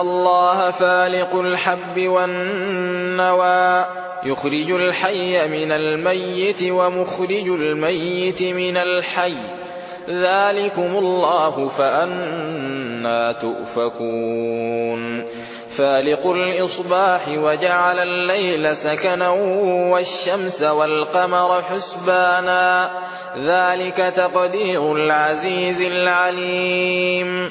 إِنَّ اللَّهَ فَالِقُ الْحَبِّ وَالنَّوَىٰ يُخْرِجُ الْحَيَّ مِنَ الْمَيِّتِ وَمُخْرِجُ الْمَيِّتِ مِنَ الْحَيِّ ۚ. ذَٰلِكُمُ اللَّهُ فَأَنَّىٰ تُؤْفَكُونَ. فَالِقُ الْإِصْبَاحِ وَجَعَلَ اللَّيْلَ سَكَنًا وَالشَّمْسَ وَالْقَمَرَ حُسْبَانًا ۚ. ذَٰلِكَ تَقْدِيرُ الْعَزِيزِ الْعَلِيمِ.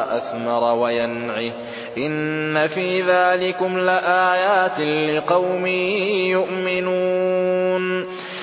أَثْمَرَ وَيَنْعِهِ. إِنَّ فِي ذَٰلِكُمْ لَآيَاتٍ لِّقَوْمٍ يُؤْمِنُونَ.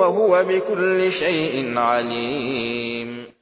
وَهُوَ بِكُلِّ شَيْءٍ عَلِيمٌ.